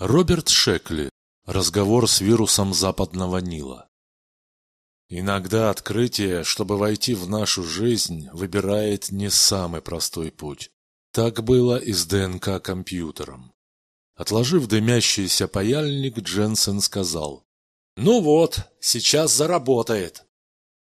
Роберт Шекли. Разговор с вирусом Западного Нила. Иногда открытие, чтобы войти в нашу жизнь, выбирает не самый простой путь. Так было и с ДНК-компьютером. Отложив дымящийся паяльник, Дженсен сказал. «Ну вот, сейчас заработает».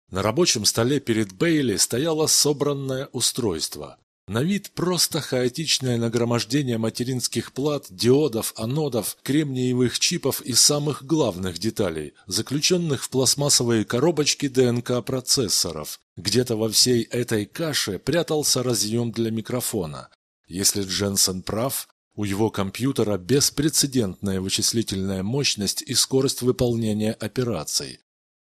На рабочем столе перед Бейли стояло собранное устройство. На вид просто хаотичное нагромождение материнских плат, диодов, анодов, кремниевых чипов и самых главных деталей, заключенных в пластмассовые коробочки ДНК-процессоров. Где-то во всей этой каше прятался разъем для микрофона. Если Дженсен прав, у его компьютера беспрецедентная вычислительная мощность и скорость выполнения операций.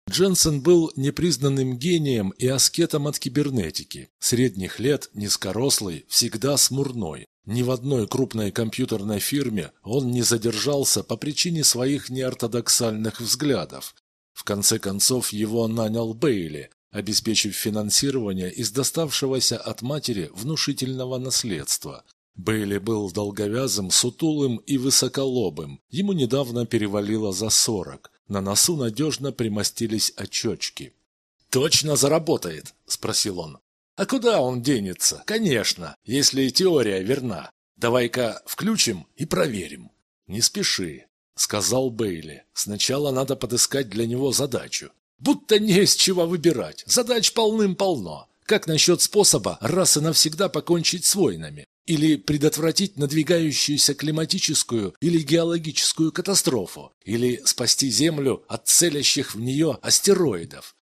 Дженсен был непризнанным гением и аскетом от кибернетики. Средних лет, низкорослый, всегда смурной. Ни в одной крупной компьютерной фирме он не задержался по причине своих неортодоксальных взглядов. В конце концов его нанял Бейли, обеспечив финансирование из доставшегося от матери внушительного наследства. Бейли был долговязым, сутулым и высоколобым. Ему недавно перевалило за сорок. На носу надежно примостились очечки. «Точно заработает?» – спросил он. «А куда он денется? Конечно, если теория верна. Давай-ка включим и проверим». «Не спеши», – сказал Бейли. «Сначала надо подыскать для него задачу. Будто не из чего выбирать. Задач полным-полно. Как насчет способа раз и навсегда покончить с войнами? Или предотвратить надвигающуюся климатическую или геологическую катастрофу? Или спасти Землю от целящих в нее астероидов?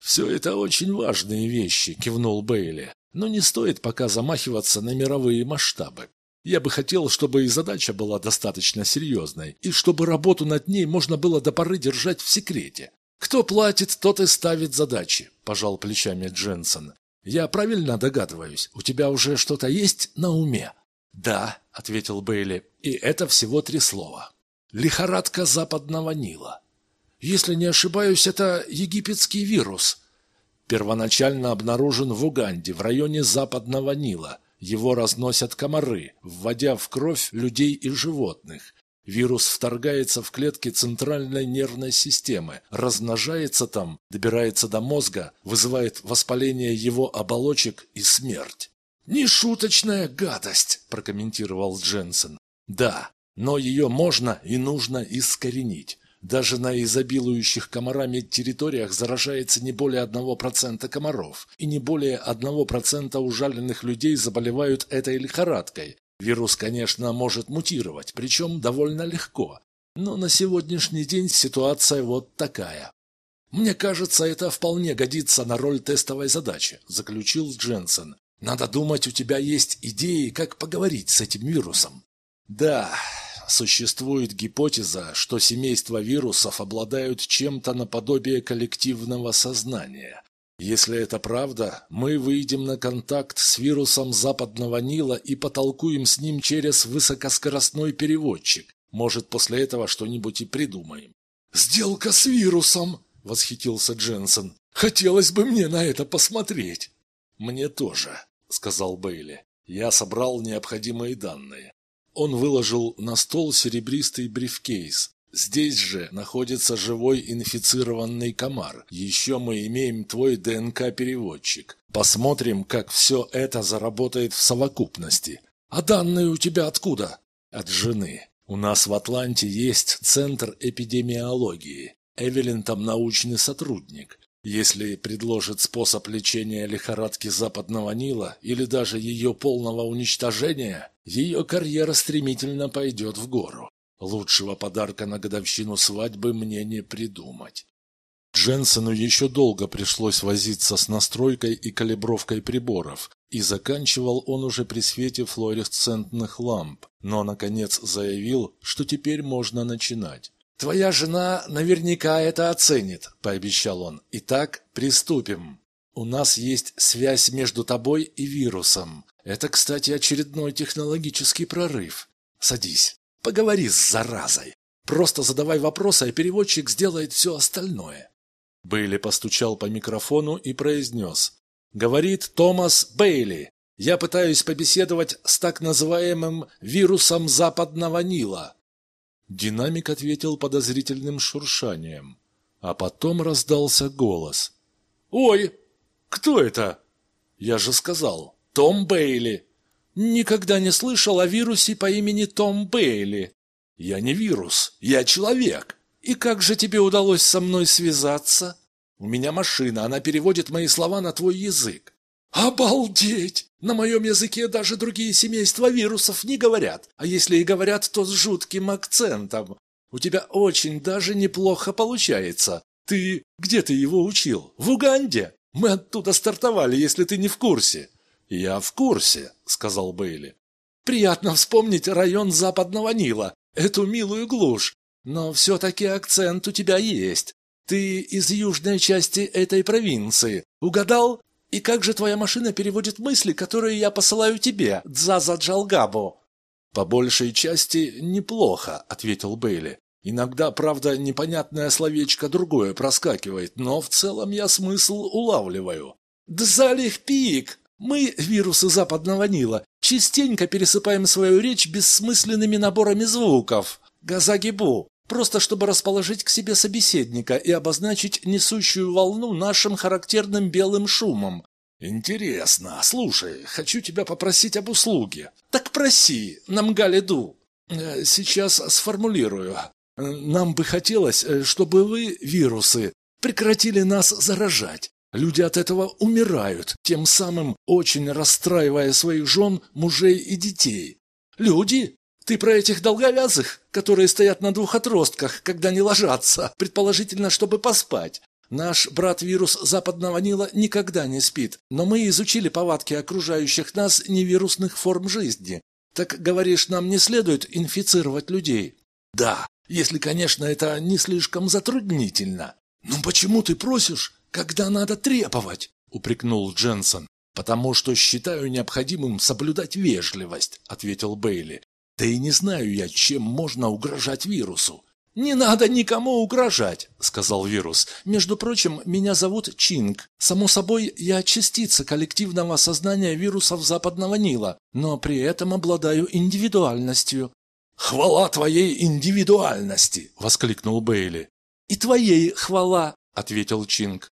«Все это очень важные вещи», – кивнул Бейли. «Но не стоит пока замахиваться на мировые масштабы. Я бы хотел, чтобы и задача была достаточно серьезной, и чтобы работу над ней можно было до поры держать в секрете. Кто платит, тот и ставит задачи», – пожал плечами Дженсен. «Я правильно догадываюсь, у тебя уже что-то есть на уме?» «Да», — ответил Бейли, — «и это всего три слова. Лихорадка западного Нила. Если не ошибаюсь, это египетский вирус. Первоначально обнаружен в Уганде, в районе западного Нила. Его разносят комары, вводя в кровь людей и животных. Вирус вторгается в клетки центральной нервной системы, размножается там, добирается до мозга, вызывает воспаление его оболочек и смерть. «Нешуточная гадость», – прокомментировал Дженсен. «Да, но ее можно и нужно искоренить. Даже на изобилующих комарами территориях заражается не более 1% комаров, и не более 1% ужаленных людей заболевают этой лихорадкой, Вирус, конечно, может мутировать, причем довольно легко. Но на сегодняшний день ситуация вот такая. «Мне кажется, это вполне годится на роль тестовой задачи», – заключил Дженсен. «Надо думать, у тебя есть идеи, как поговорить с этим вирусом». «Да, существует гипотеза, что семейства вирусов обладают чем-то наподобие коллективного сознания. Если это правда, мы выйдем на контакт с вирусом Западного Нила и потолкуем с ним через высокоскоростной переводчик. Может, после этого что-нибудь и придумаем. «Сделка с вирусом!» – восхитился Дженсен. «Хотелось бы мне на это посмотреть!» «Мне тоже», – сказал Бейли. «Я собрал необходимые данные». Он выложил на стол серебристый брифкейс, Здесь же находится живой инфицированный комар. Еще мы имеем твой ДНК-переводчик. Посмотрим, как все это заработает в совокупности. А данные у тебя откуда? От жены. У нас в Атланте есть Центр эпидемиологии. Эвелин там научный сотрудник. Если предложит способ лечения лихорадки Западного Нила или даже ее полного уничтожения, ее карьера стремительно пойдет в гору. Лучшего подарка на годовщину свадьбы мне не придумать. Дженсену еще долго пришлось возиться с настройкой и калибровкой приборов, и заканчивал он уже при свете флуоресцентных ламп, но, наконец, заявил, что теперь можно начинать. «Твоя жена наверняка это оценит», – пообещал он. «Итак, приступим. У нас есть связь между тобой и вирусом. Это, кстати, очередной технологический прорыв. Садись». Поговори с заразой. Просто задавай вопросы, а переводчик сделает все остальное. Бейли постучал по микрофону и произнес. Говорит Томас Бейли. Я пытаюсь побеседовать с так называемым вирусом западного Нила. Динамик ответил подозрительным шуршанием. А потом раздался голос. «Ой, кто это?» «Я же сказал, Том Бейли». «Никогда не слышал о вирусе по имени Том Бейли». «Я не вирус, я человек». «И как же тебе удалось со мной связаться?» «У меня машина, она переводит мои слова на твой язык». «Обалдеть! На моем языке даже другие семейства вирусов не говорят, а если и говорят, то с жутким акцентом. У тебя очень даже неплохо получается. Ты... где ты его учил? В Уганде? Мы оттуда стартовали, если ты не в курсе». «Я в курсе», — сказал Бейли. «Приятно вспомнить район Западного Нила, эту милую глушь. Но все-таки акцент у тебя есть. Ты из южной части этой провинции. Угадал? И как же твоя машина переводит мысли, которые я посылаю тебе, Дзаза Джалгабу?» «По большей части неплохо», — ответил Бейли. «Иногда, правда, непонятное словечко другое проскакивает, но в целом я смысл улавливаю». «Дзалих пик! Мы, вирусы западного Нила, частенько пересыпаем свою речь бессмысленными наборами звуков. Газагибу, просто чтобы расположить к себе собеседника и обозначить несущую волну нашим характерным белым шумом. «Интересно. Слушай, хочу тебя попросить об услуге». «Так проси, Намгалиду». Э, «Сейчас сформулирую. Э, нам бы хотелось, э, чтобы вы, вирусы, прекратили нас заражать. Люди от этого умирают, тем самым очень расстраивая своих жен, мужей и детей. Люди? Ты про этих долговязых, которые стоят на двух отростках, когда не ложатся, предположительно, чтобы поспать. Наш брат-вирус западного Нила никогда не спит, но мы изучили повадки окружающих нас невирусных форм жизни. Так, говоришь, нам не следует инфицировать людей? Да, если, конечно, это не слишком затруднительно. Но почему ты просишь, когда надо требовать? упрекнул Дженсен. «Потому что считаю необходимым соблюдать вежливость», — ответил Бейли. Да и не знаю я, чем можно угрожать вирусу. «Не надо никому угрожать», — сказал вирус. «Между прочим, меня зовут Чинг. Само собой, я частица коллективного сознания вирусов Западного Нила, но при этом обладаю индивидуальностью». «Хвала твоей индивидуальности!» — воскликнул Бейли. «И твоей хвала!» — ответил Чинг.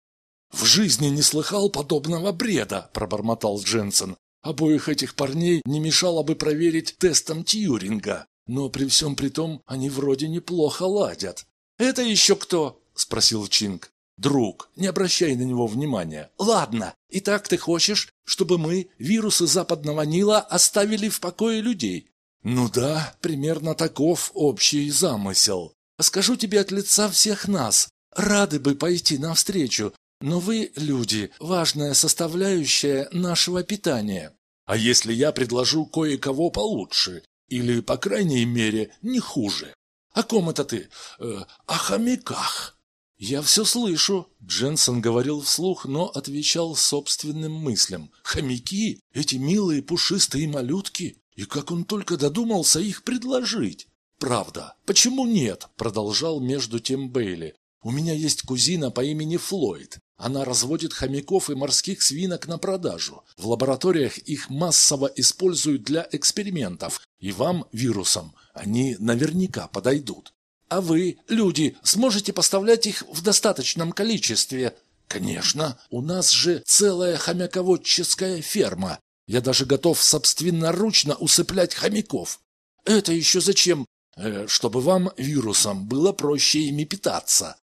«В жизни не слыхал подобного бреда!» — пробормотал Дженсен. Обоих этих парней не мешало бы проверить тестом Тьюринга. Но при всем при том они вроде неплохо ладят. «Это еще кто?» – спросил Чинг. «Друг, не обращай на него внимания. Ладно, и так ты хочешь, чтобы мы, вирусы западного Нила, оставили в покое людей?» «Ну да, примерно таков общий замысел. Скажу тебе от лица всех нас. Рады бы пойти навстречу, но вы, люди, важная составляющая нашего питания. А если я предложу кое-кого получше? Или, по крайней мере, не хуже? О ком это ты? Э, о хомяках. Я все слышу. Дженсен говорил вслух, но отвечал собственным мыслям. Хомяки? Эти милые пушистые малютки? И как он только додумался их предложить? Правда. Почему нет? Продолжал между тем Бейли. У меня есть кузина по имени Флойд. Она разводит хомяков и морских свинок на продажу. В лабораториях их массово используют для экспериментов. И вам, вирусам, они наверняка подойдут. А вы, люди, сможете поставлять их в достаточном количестве? Конечно, у нас же целая хомяководческая ферма. Я даже готов собственноручно усыплять хомяков. Это еще зачем? Э, чтобы вам, вирусам, было проще ими питаться.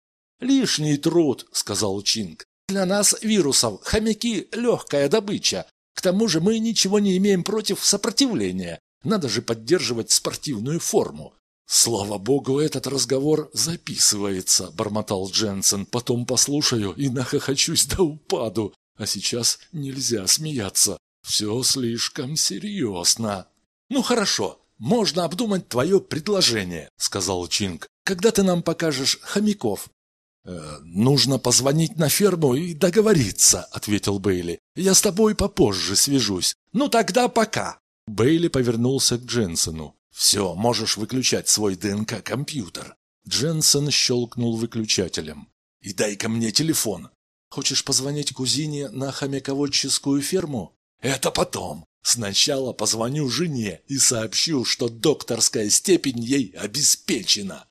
«Лишний труд», — сказал Чинг. «Для нас, вирусов, хомяки — легкая добыча. К тому же мы ничего не имеем против сопротивления. Надо же поддерживать спортивную форму». «Слава богу, этот разговор записывается», — бормотал Дженсен. «Потом послушаю и нахохочусь до упаду. А сейчас нельзя смеяться. Все слишком серьезно». «Ну хорошо, можно обдумать твое предложение», — сказал Чинг. «Когда ты нам покажешь хомяков?» «Э, «Нужно позвонить на ферму и договориться», — ответил Бейли. «Я с тобой попозже свяжусь. Ну тогда пока». Бейли повернулся к Дженсену. «Все, можешь выключать свой ДНК-компьютер». Дженсен щелкнул выключателем. «И дай-ка мне телефон. Хочешь позвонить кузине на хомяководческую ферму?» «Это потом. Сначала позвоню жене и сообщу, что докторская степень ей обеспечена.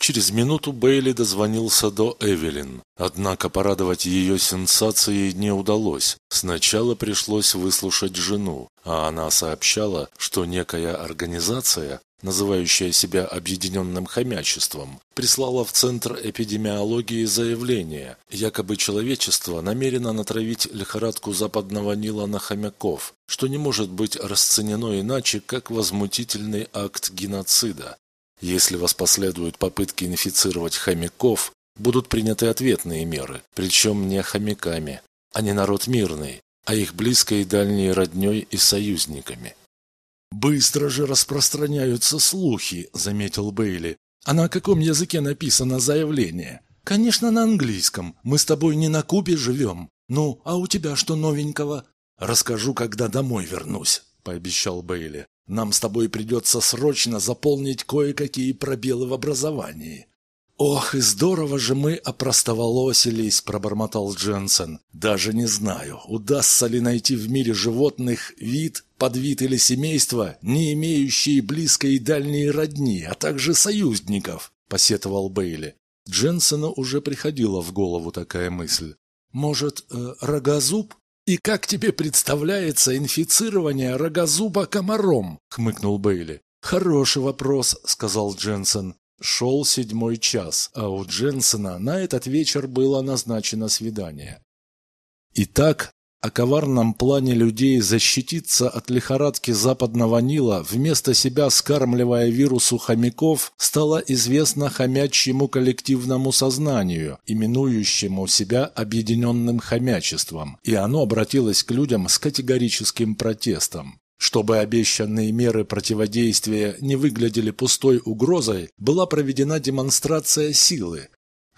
Через минуту Бейли дозвонился до Эвелин. Однако порадовать ее сенсацией не удалось. Сначала пришлось выслушать жену, а она сообщала, что некая организация, называющая себя Объединенным хомячеством, прислала в Центр эпидемиологии заявление, якобы человечество намерено натравить лихорадку западного Нила на хомяков, что не может быть расценено иначе, как возмутительный акт геноцида. Если воспоследуют попытки инфицировать хомяков, будут приняты ответные меры, причем не хомяками, а не народ мирный, а их близкой и дальней родней и союзниками. «Быстро же распространяются слухи», — заметил Бейли. «А на каком языке написано заявление?» «Конечно, на английском. Мы с тобой не на Кубе живем. Ну, а у тебя что новенького?» «Расскажу, когда домой вернусь», — пообещал Бейли. Нам с тобой придется срочно заполнить кое-какие пробелы в образовании». «Ох, и здорово же мы опростоволосились», – пробормотал Дженсен. «Даже не знаю, удастся ли найти в мире животных вид, подвид или семейство, не имеющие близкой и дальней родни, а также союзников», – посетовал Бейли. Дженсену уже приходила в голову такая мысль. «Может, э, рогозуб?» «И как тебе представляется инфицирование рогозуба комаром?» — хмыкнул Бейли. «Хороший вопрос», — сказал Дженсен. Шел седьмой час, а у Дженсена на этот вечер было назначено свидание. Итак, о коварном плане людей защититься от лихорадки западного Нила, вместо себя скармливая вирусу хомяков, стало известно хомячьему коллективному сознанию, именующему себя объединенным хомячеством, и оно обратилось к людям с категорическим протестом. Чтобы обещанные меры противодействия не выглядели пустой угрозой, была проведена демонстрация силы,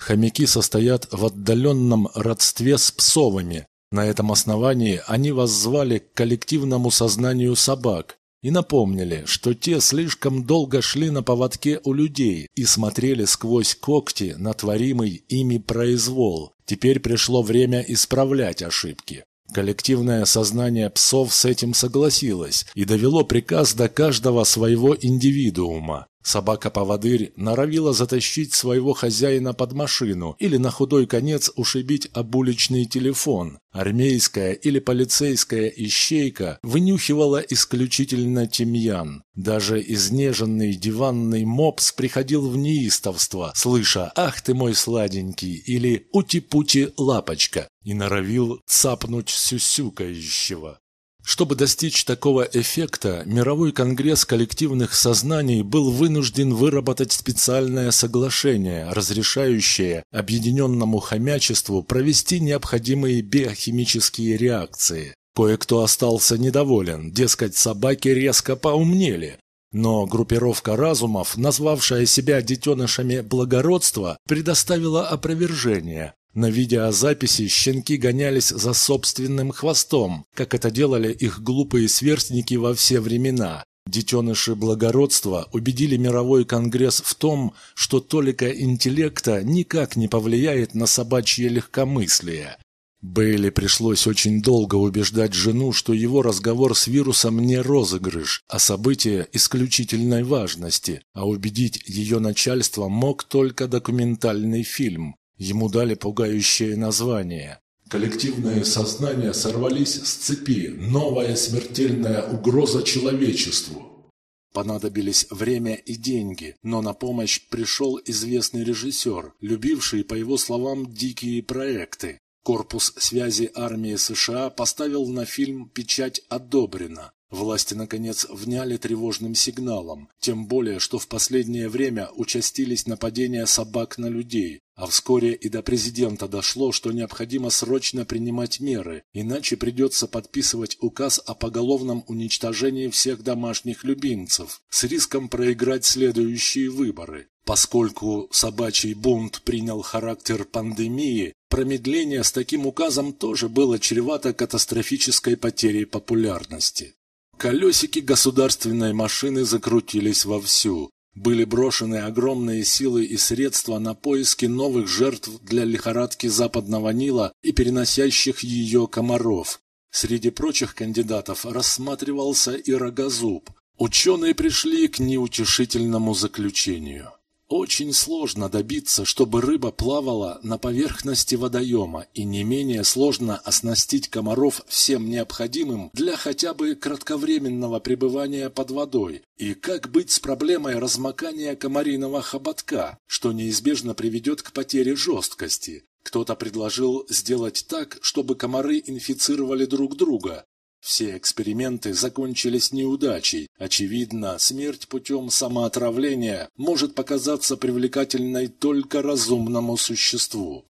Хомяки состоят в отдаленном родстве с псовыми, на этом основании они воззвали к коллективному сознанию собак и напомнили, что те слишком долго шли на поводке у людей и смотрели сквозь когти на творимый ими произвол. Теперь пришло время исправлять ошибки. Коллективное сознание псов с этим согласилось и довело приказ до каждого своего индивидуума. Собака-поводырь норовила затащить своего хозяина под машину или на худой конец ушибить об уличный телефон. Армейская или полицейская ищейка вынюхивала исключительно тимьян. Даже изнеженный диванный мопс приходил в неистовство, слыша «Ах ты мой сладенький» или «Ути-пути лапочка» и норовил цапнуть сюсюкающего. Чтобы достичь такого эффекта, Мировой конгресс коллективных сознаний был вынужден выработать специальное соглашение, разрешающее объединенному хомячеству провести необходимые биохимические реакции. Кое-кто остался недоволен, дескать, собаки резко поумнели. Но группировка разумов, назвавшая себя детенышами благородства, предоставила опровержение, на видеозаписи щенки гонялись за собственным хвостом, как это делали их глупые сверстники во все времена. Детеныши благородства убедили мировой конгресс в том, что толика интеллекта никак не повлияет на собачье легкомыслие. Бейли пришлось очень долго убеждать жену, что его разговор с вирусом не розыгрыш, а событие исключительной важности, а убедить ее начальство мог только документальный фильм. Ему дали пугающее название. Коллективные сознания сорвались с цепи. Новая смертельная угроза человечеству. Понадобились время и деньги, но на помощь пришел известный режиссер, любивший, по его словам, дикие проекты. Корпус связи армии США поставил на фильм печать «Одобрено». Власти, наконец, вняли тревожным сигналом, тем более, что в последнее время участились нападения собак на людей, а вскоре и до президента дошло, что необходимо срочно принимать меры, иначе придется подписывать указ о поголовном уничтожении всех домашних любимцев с риском проиграть следующие выборы. Поскольку собачий бунт принял характер пандемии, промедление с таким указом тоже было чревато катастрофической потерей популярности. Колесики государственной машины закрутились вовсю. Были брошены огромные силы и средства на поиски новых жертв для лихорадки западного Нила и переносящих ее комаров. Среди прочих кандидатов рассматривался и рогозуб. Ученые пришли к неутешительному заключению. Очень сложно добиться, чтобы рыба плавала на поверхности водоема, и не менее сложно оснастить комаров всем необходимым для хотя бы кратковременного пребывания под водой. И как быть с проблемой размокания комариного хоботка, что неизбежно приведет к потере жесткости? Кто-то предложил сделать так, чтобы комары инфицировали друг друга, все эксперименты закончились неудачей. Очевидно, смерть путем самоотравления может показаться привлекательной только разумному существу.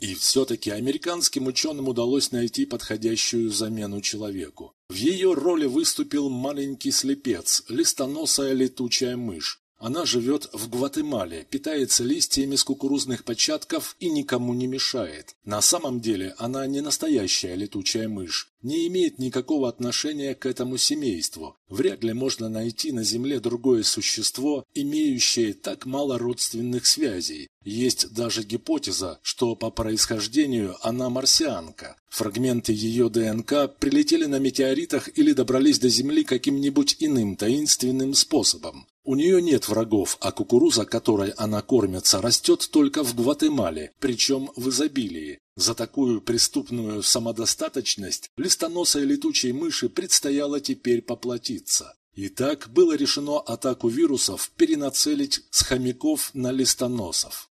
И все-таки американским ученым удалось найти подходящую замену человеку. В ее роли выступил маленький слепец, листоносая летучая мышь. Она живет в Гватемале, питается листьями с кукурузных початков и никому не мешает. На самом деле она не настоящая летучая мышь, не имеет никакого отношения к этому семейству. Вряд ли можно найти на Земле другое существо, имеющее так мало родственных связей. Есть даже гипотеза, что по происхождению она марсианка. Фрагменты ее ДНК прилетели на метеоритах или добрались до Земли каким-нибудь иным таинственным способом. У нее нет врагов, а кукуруза, которой она кормится, растет только в Гватемале, причем в изобилии. За такую преступную самодостаточность листоносой летучей мыши предстояло теперь поплатиться. Итак, было решено атаку вирусов перенацелить с хомяков на листоносов.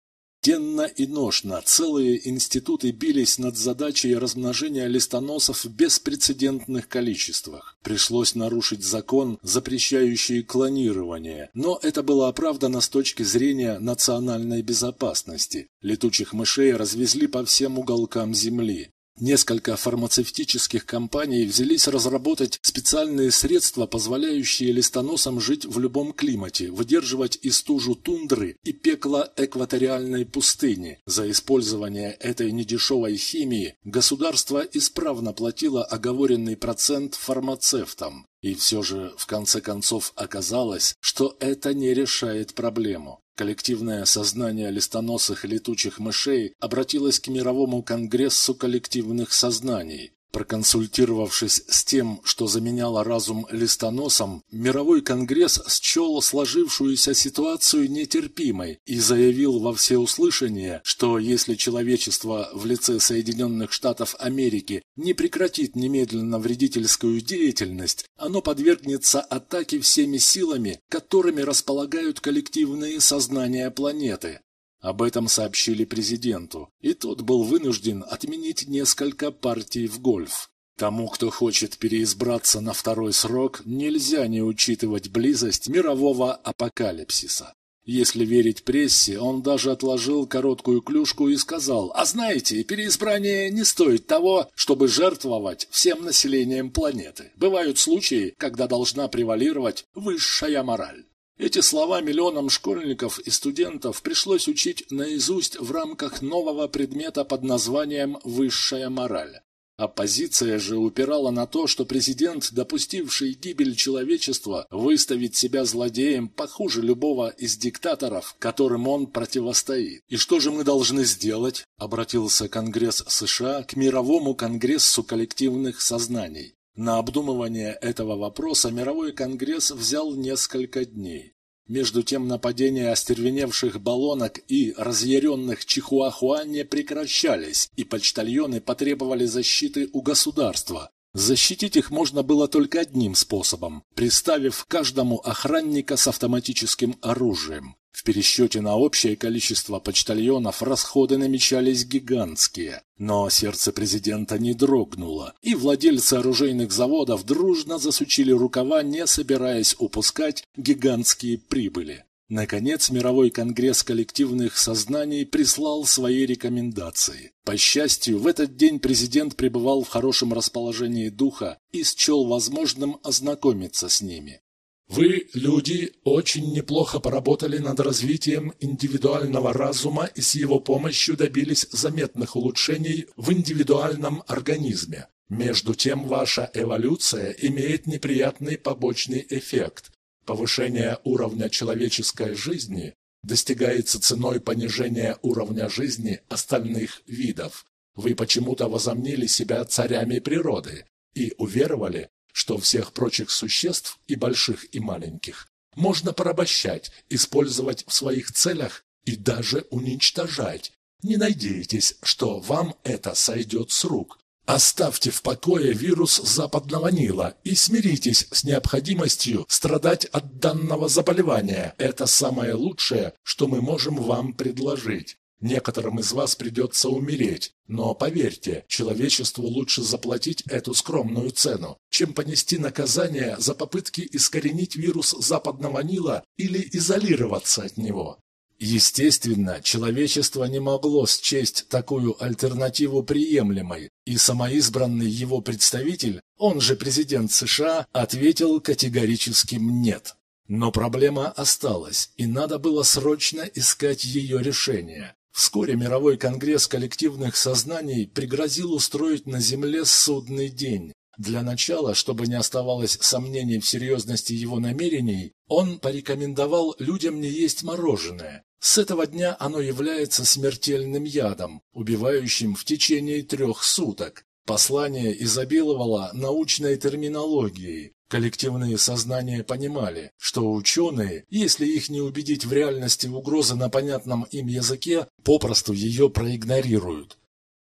Денно и ношно целые институты бились над задачей размножения листоносов в беспрецедентных количествах. Пришлось нарушить закон, запрещающий клонирование, но это было оправдано с точки зрения национальной безопасности. Летучих мышей развезли по всем уголкам Земли. Несколько фармацевтических компаний взялись разработать специальные средства, позволяющие листоносам жить в любом климате, выдерживать и стужу тундры, и пекло экваториальной пустыни. За использование этой недешевой химии государство исправно платило оговоренный процент фармацевтам. И все же, в конце концов, оказалось, что это не решает проблему. Коллективное сознание листоносых летучих мышей обратилось к Мировому конгрессу коллективных сознаний, Проконсультировавшись с тем, что заменяло разум листоносом, Мировой конгресс счел сложившуюся ситуацию нетерпимой и заявил во всеуслышание, что если человечество в лице Соединенных Штатов Америки не прекратит немедленно вредительскую деятельность, оно подвергнется атаке всеми силами, которыми располагают коллективные сознания планеты. Об этом сообщили президенту, и тот был вынужден отменить несколько партий в гольф. Тому, кто хочет переизбраться на второй срок, нельзя не учитывать близость мирового апокалипсиса. Если верить прессе, он даже отложил короткую клюшку и сказал, «А знаете, переизбрание не стоит того, чтобы жертвовать всем населением планеты. Бывают случаи, когда должна превалировать высшая мораль». Эти слова миллионам школьников и студентов пришлось учить наизусть в рамках нового предмета под названием «Высшая мораль». Оппозиция же упирала на то, что президент, допустивший гибель человечества, выставит себя злодеем похуже любого из диктаторов, которым он противостоит. «И что же мы должны сделать?» – обратился Конгресс США к Мировому конгрессу коллективных сознаний. На обдумывание этого вопроса Мировой конгресс взял несколько дней. Между тем нападения остервеневших баллонок и разъяренных чихуахуа не прекращались, и почтальоны потребовали защиты у государства. Защитить их можно было только одним способом – приставив каждому охранника с автоматическим оружием. В пересчете на общее количество почтальонов расходы намечались гигантские. Но сердце президента не дрогнуло, и владельцы оружейных заводов дружно засучили рукава, не собираясь упускать гигантские прибыли. Наконец, Мировой конгресс коллективных сознаний прислал свои рекомендации. По счастью, в этот день президент пребывал в хорошем расположении духа и счел возможным ознакомиться с ними. Вы, люди, очень неплохо поработали над развитием индивидуального разума и с его помощью добились заметных улучшений в индивидуальном организме. Между тем, ваша эволюция имеет неприятный побочный эффект. Повышение уровня человеческой жизни достигается ценой понижения уровня жизни остальных видов. Вы почему-то возомнили себя царями природы, и уверовали, что всех прочих существ, и больших, и маленьких, можно порабощать, использовать в своих целях и даже уничтожать. Не надейтесь, что вам это сойдет с рук. Оставьте в покое вирус западного Нила и смиритесь с необходимостью страдать от данного заболевания. Это самое лучшее, что мы можем вам предложить. Некоторым из вас придется умереть, но поверьте, человечеству лучше заплатить эту скромную цену, чем понести наказание за попытки искоренить вирус западного Нила или изолироваться от него. Естественно, человечество не могло счесть такую альтернативу приемлемой, и самоизбранный его представитель, он же президент США, ответил категорическим «нет». Но проблема осталась, и надо было срочно искать ее решение. Вскоре Мировой конгресс коллективных сознаний пригрозил устроить на Земле судный день. Для начала, чтобы не оставалось сомнений в серьезности его намерений, он порекомендовал людям не есть мороженое. С этого дня оно является смертельным ядом, убивающим в течение трех суток. Послание изобиловало научной терминологией, Коллективные сознания понимали, что ученые, если их не убедить в реальности угрозы на понятном им языке, попросту ее проигнорируют.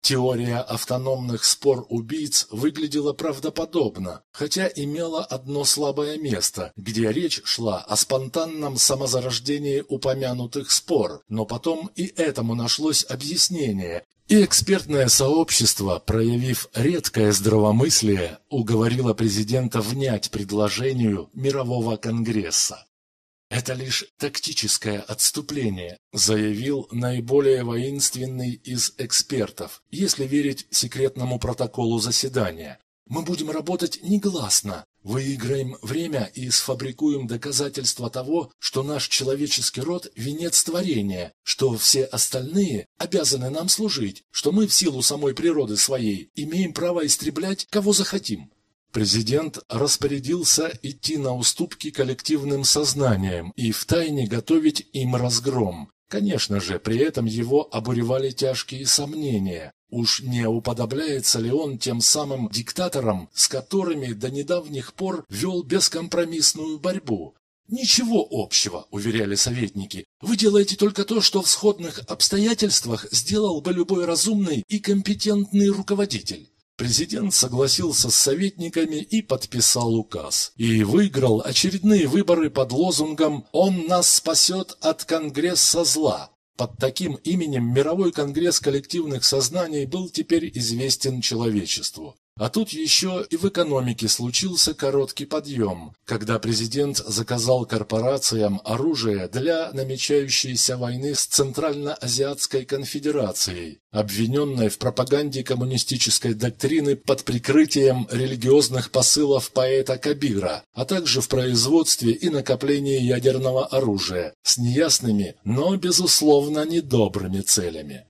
Теория автономных спор убийц выглядела правдоподобно, хотя имела одно слабое место, где речь шла о спонтанном самозарождении упомянутых спор, но потом и этому нашлось объяснение, и экспертное сообщество, проявив редкое здравомыслие, уговорило президента внять предложению Мирового конгресса. «Это лишь тактическое отступление», заявил наиболее воинственный из экспертов, если верить секретному протоколу заседания. «Мы будем работать негласно, Выиграем время и сфабрикуем доказательства того, что наш человеческий род – венец творения, что все остальные обязаны нам служить, что мы в силу самой природы своей имеем право истреблять, кого захотим. Президент распорядился идти на уступки коллективным сознаниям и втайне готовить им разгром. Конечно же, при этом его обуревали тяжкие сомнения. Уж не уподобляется ли он тем самым диктаторам, с которыми до недавних пор вел бескомпромиссную борьбу? «Ничего общего», — уверяли советники. «Вы делаете только то, что в сходных обстоятельствах сделал бы любой разумный и компетентный руководитель». Президент согласился с советниками и подписал указ. И выиграл очередные выборы под лозунгом «Он нас спасет от Конгресса зла». Под таким именем Мировой конгресс коллективных сознаний был теперь известен человечеству. А тут еще и в экономике случился короткий подъем, когда президент заказал корпорациям оружие для намечающейся войны с Центральноазиатской конфедерацией, обвиненной в пропаганде коммунистической доктрины под прикрытием религиозных посылов поэта Кабира, а также в производстве и накоплении ядерного оружия с неясными, но, безусловно, недобрыми целями.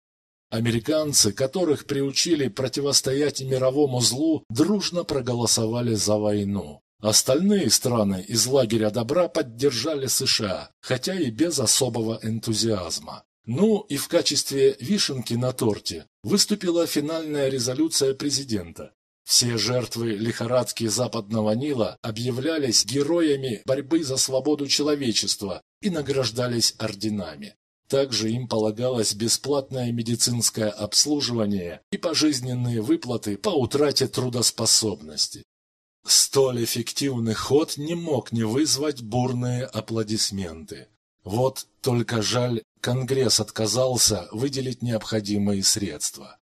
Американцы, которых приучили противостоять мировому злу, дружно проголосовали за войну. Остальные страны из лагеря добра поддержали США, хотя и без особого энтузиазма. Ну и в качестве вишенки на торте выступила финальная резолюция президента. Все жертвы лихорадки Западного Нила объявлялись героями борьбы за свободу человечества и награждались орденами. Также им полагалось бесплатное медицинское обслуживание и пожизненные выплаты по утрате трудоспособности. Столь эффективный ход не мог не вызвать бурные аплодисменты. Вот только жаль, Конгресс отказался выделить необходимые средства.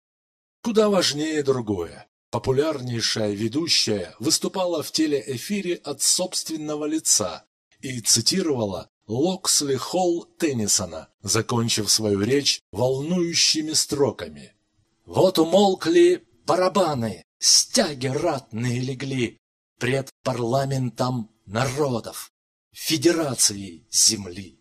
Куда важнее другое. Популярнейшая ведущая выступала в телеэфире от собственного лица и цитировала Локсли Холл Теннисона, закончив свою речь волнующими строками. «Вот умолкли барабаны, стяги ратные легли пред парламентом народов, федерацией земли.